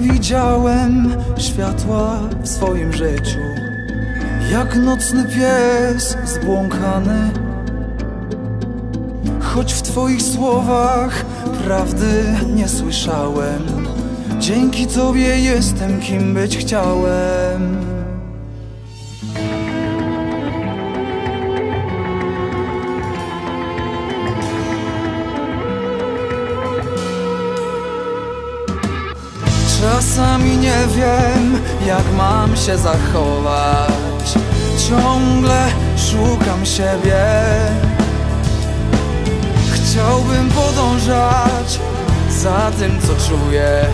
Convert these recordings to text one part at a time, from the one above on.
widziałem światła w swoim życiu. Jak nocny pies zbłąkany. Choć w twoich słowach prawdy nie słyszałem. Dzięki tobie jestem kim być chciałem Czasami nie wiem, jak mam się zachować. Ciągle szukam siebie. Chciałbym podążać za tym, co czuję.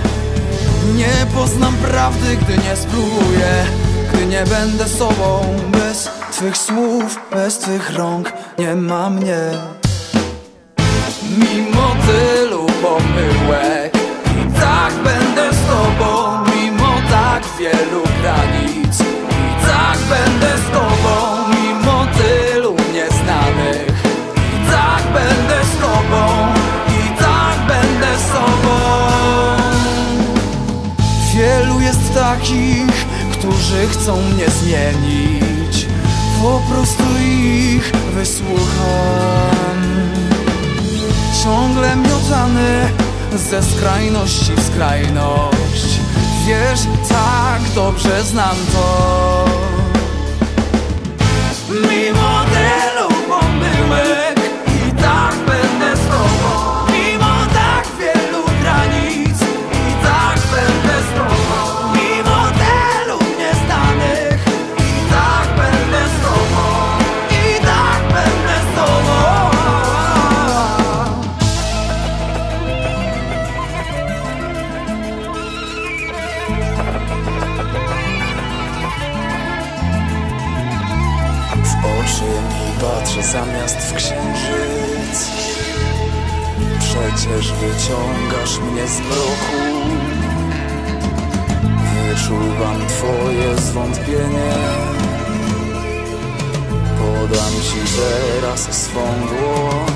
Nie poznam prawdy, gdy nie spróbuję Gdy nie będę sobą. Bez Twych słów, bez Twych rąk nie ma mnie. Mimo tylu pomyłek takich, którzy chcą mnie zmienić. Po prostu ich wysłucham. Ciągle miotany ze skrajności w skrajność. Wiesz, tak dobrze znam to. Mimo oczy mi patrzę zamiast w księżyc. Przecież wyciągasz mnie z mroku Wyczuwam twoje zwątpienie. Podam ci teraz swą dłoń